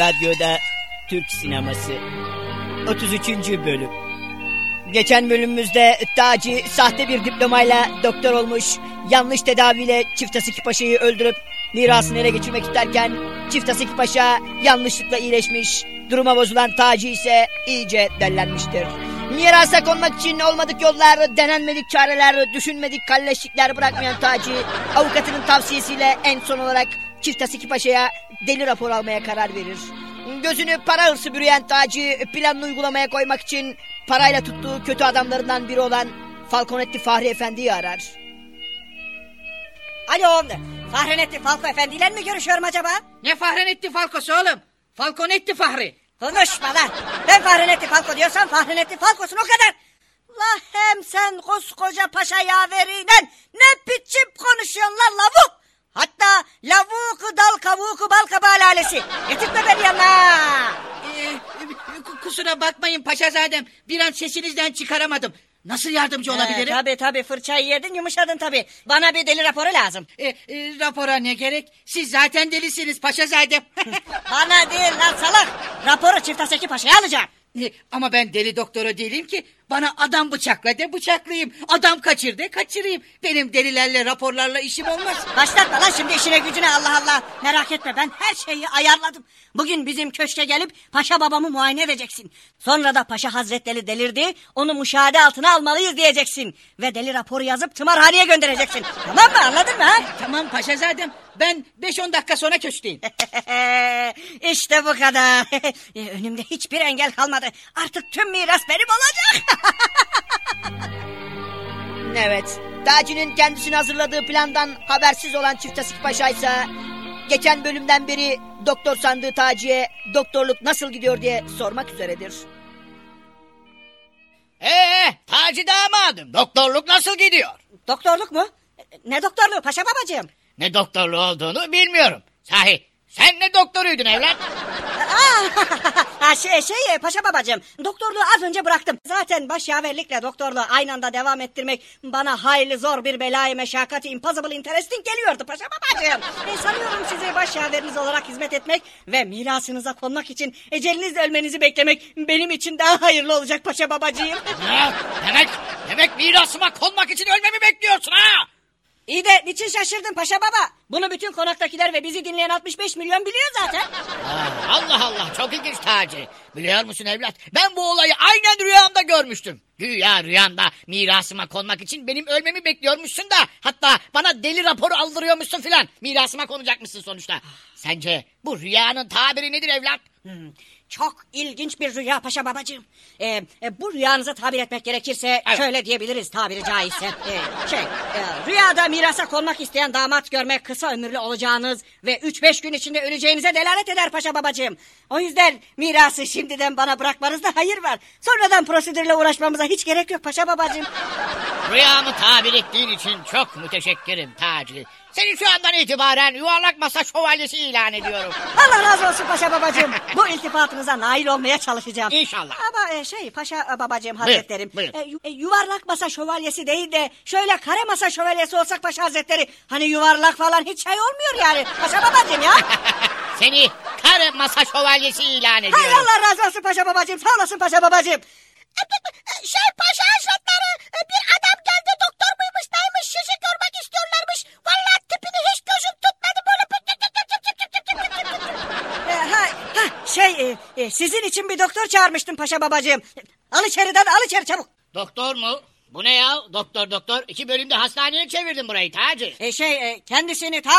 Radyoda Türk Sineması 33. Bölüm Geçen bölümümüzde Taci sahte bir diplomayla doktor olmuş, yanlış tedaviyle Çift Asiki Paşa'yı öldürüp mirasını ele geçirmek isterken Çift Asiki Paşa yanlışlıkla iyileşmiş, duruma bozulan Taci ise iyice dellenmiştir. Mirasa konmak için olmadık yollar, denenmedik çareler, düşünmedik kalleşlikler bırakmayan Taci, avukatının tavsiyesiyle en son olarak Çift Asiki Paşa'ya deli rapor almaya karar verir. Gözünü para hırsı bürüyen Taci planını uygulamaya koymak için parayla tuttuğu kötü adamlarından biri olan Falconetti Fahri Efendi'yi arar. Alo, Fahrenetti Falco Efendi ile mi görüşüyorum acaba? Ne Fahrenetti Falco'su oğlum? Falconetti Fahri. Konuşma lan. Ben Fahrenetti Falco diyorsam Fahrenetti Falco'sun o kadar. La hem sen koskoca paşa yaveriyle ne biçim konuşuyorsun lan lavuk. Hatta lavuku dal kavuku bal kabağı lalesi. Getirtme beni yanına. Ee, kusura bakmayın paşazadem. Bir an sesinizden çıkaramadım. Nasıl yardımcı olabilirim? Ee, tabii tabii fırçayı yedin yumuşadın tabii. Bana bir deli raporu lazım. E, e, rapora ne gerek? Siz zaten delisiniz paşazadem. Bana değil lan salak. Raporu Çiftaseki Paşa'ya alacağım. E, Ama ben deli doktora değilim ki. Bana adam bıçakla de bıçaklayayım. Adam kaçır de kaçırayım. Benim delilerle raporlarla işim olmaz. Başlatma lan şimdi işine gücüne Allah Allah. Merak etme ben her şeyi ayarladım. Bugün bizim köşke gelip paşa babamı muayene edeceksin. Sonra da paşa hazretleri delirdi. Onu müşahede altına almalıyız diyeceksin. Ve deli raporu yazıp tımarhaneye göndereceksin. Tamam mı anladın mı ha? Tamam paşazadem. Ben 5-10 dakika sonra köşkteyim. işte bu kadar. E, Önümde hiçbir engel kalmadı. Artık tüm miras benim olacak. Evet, Taci'nin kendisini hazırladığı plandan habersiz olan Çift Asik Paşa ise geçen bölümden beri doktor sandığı Taci'ye doktorluk nasıl gidiyor diye sormak üzeredir. Ee, Taci damadım doktorluk nasıl gidiyor? Doktorluk mu? Ne doktorluğu paşa babacığım? Ne doktorluğu olduğunu bilmiyorum. Sahi sen ne doktoruydun evlat? ha şey şey paşa babacığım doktorluğu az önce bıraktım. Zaten başyaverlikle doktorluğu aynı anda devam ettirmek bana hayli zor bir belayı meşakkati impossible interesting geliyordu paşa babacığım. E, sanıyorum size başyaveriniz olarak hizmet etmek ve mirasınıza konmak için ecelinizle ölmenizi beklemek benim için daha hayırlı olacak paşa babacığım. Ha, demek, demek mirasıma konmak için ölmemi bekliyorsun ha? İyi de niçin şaşırdın paşa baba? Bunu bütün konaktakiler ve bizi dinleyen 65 milyon biliyor zaten. Allah Allah çok ilginç Taci. Biliyor musun evlat ben bu olayı aynen rüyamda görmüştüm. Güya rüyamda mirasıma konmak için benim ölmemi bekliyormuşsun da hatta bana deli raporu aldırıyormuşsun filan. Mirasıma konacakmışsın sonuçta. Sence bu rüyanın tabiri nedir evlat? Hmm, çok ilginç bir rüya paşa babacığım. Ee, e, bu rüyanıza tabir etmek gerekirse Evet. şöyle diyebiliriz tabiri caizse. Ee, şey, e, rüyada mirasa konmak isteyen damat görmek kısa ömürlü olacağınız ve 3-5 gün içinde öleceğinize delalet eder paşa babacığım. O yüzden mirası şimdiden bana bırakmanızda hayır var. Sonradan prosedürle uğraşmamıza hiç gerek yok paşa babacığım. Rüyamı tabir ettiğin için çok müteşekkirim Taci. Seni şu andan itibaren yuvarlak masa şövalyesi ilan ediyorum. Allah razı olsun paşa babacığım. Bu iltifatınıza nail olmaya çalışacağım. İnşallah. Ama e, şey paşa e, babacığım Buyur, hazretlerim. buyur. e, yu- e, yuvarlak masa şövalyesi değil de şöyle kare masa şövalyesi olsak paşa hazretleri. Hani yuvarlak falan hiç şey olmuyor yani. Paşa babacığım ya. Seni kare masa şövalyesi ilan ediyorum. Hay Allah razı olsun paşa babacığım. Sağ olasın paşa babacığım. Şey paşa hazretleri e, sizin için bir doktor çağırmıştım paşa babacığım. Al içeriden al içeri çabuk. Doktor mu? Bu ne ya? Doktor doktor. İki bölümde hastaneye çevirdin burayı Taci. E, şey e, kendisini ta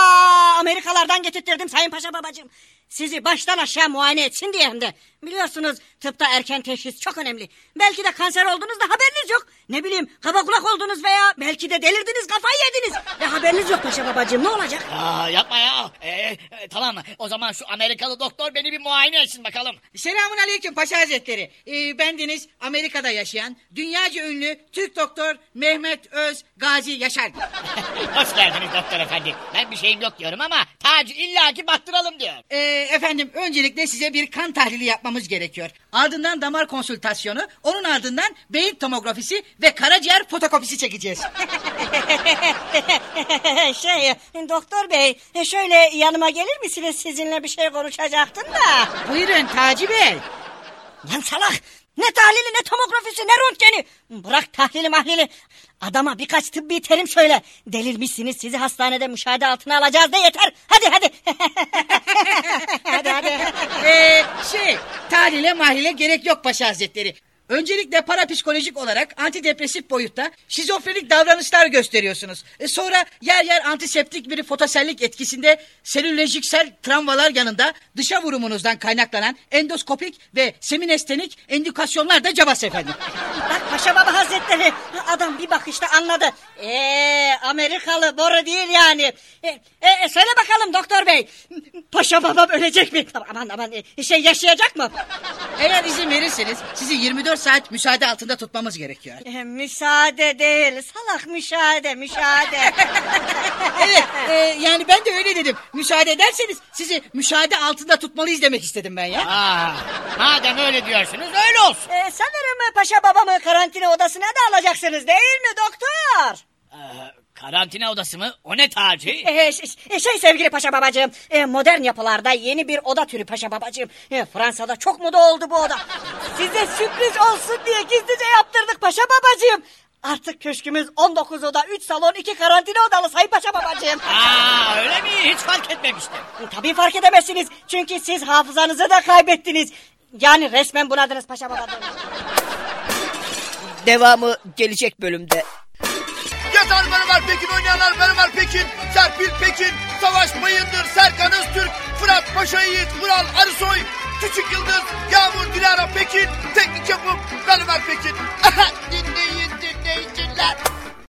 Amerikalardan getirttirdim sayın paşa babacığım. Sizi baştan aşağı muayene etsin diye hem de. Biliyorsunuz tıpta erken teşhis çok önemli. Belki de kanser oldunuz da haberiniz yok. Ne bileyim kaba kulak oldunuz veya belki de delirdiniz kafayı yediniz. Ve haberiniz yok paşa babacığım ne olacak? Aa, yapma ya. Ee, tamam o zaman şu Amerikalı doktor beni bir muayene etsin bakalım. Selamun aleyküm paşa hazretleri. Ee, bendeniz Amerika'da yaşayan dünyaca ünlü Türk doktor Mehmet Öz Gazi Yaşar. Hoş geldiniz doktor efendi. Ben bir şeyim yok diyorum ama Taci illaki baktıralım diyor. Ee, efendim öncelikle size bir kan tahlili yapmamız gerekiyor. Ardından damar konsültasyonu, onun ardından beyin tomografisi ve karaciğer fotokopisi çekeceğiz. şey doktor bey şöyle yanıma gelir misiniz sizinle bir şey konuşacaktım da. Buyurun Taci Bey. Lan salak ne tahlili ne tomografisi ne röntgeni. Bırak tahlili mahlili. Adama birkaç tıbbi terim söyle. Delirmişsiniz sizi hastanede müşahede altına alacağız da yeter. Hadi hadi. hadi hadi. Ee, şey, tahlile mahlile gerek yok Paşa Hazretleri. Öncelikle parapsikolojik olarak antidepresif boyutta şizofrenik davranışlar gösteriyorsunuz. E sonra yer yer antiseptik bir fotosellik etkisinde selülojiksel travmalar yanında dışa vurumunuzdan kaynaklanan endoskopik ve seminestenik endikasyonlar da cabas efendim. Bak Paşa Baba Hazretleri adam bir bakışta anladı. Eee Amerikalı boru değil yani. E, e, söyle bakalım doktor bey. Paşa babam ölecek mi? Aman aman e, şey yaşayacak mı? Eğer izin verirseniz sizi 24 saat müsaade altında tutmamız gerekiyor. E, müsaade değil salak müşahede müşahede. Evet e, yani ben de öyle dedim. Müsaade ederseniz sizi müşahede altında tutmalıyız demek istedim ben ya. Aa, madem öyle diyorsunuz öyle olsun. e, sanırım Paşa babamı karantina odasına da alacaksınız değil mi doktor? Ee, karantina odası mı? O ne Taci? E, ş- şey sevgili paşa babacığım, e, modern yapılarda yeni bir oda türü paşa babacığım. E, Fransa'da çok moda oldu bu oda. Size sürpriz olsun diye gizlice yaptırdık paşa babacığım. Artık köşkümüz 19 oda, 3 salon, 2 karantina odalı sayın paşa babacığım. Aa, öyle mi? Hiç fark etmemiştim. E, Tabii fark edemezsiniz çünkü siz hafızanızı da kaybettiniz. Yani resmen bunadınız paşa babacığım. Devamı gelecek bölümde. Yazar Mermer Pekin oynayanlar Mermer Pekin, Serpil Pekin, Savaş Bayındır, Serkan Öztürk, Fırat Paşa Yiğit, Vural Arısoy, Küçük Yıldız, Yağmur Dilara Pekin, Teknik Yapım Mermer Pekin. Dinleyin dinleyiciler.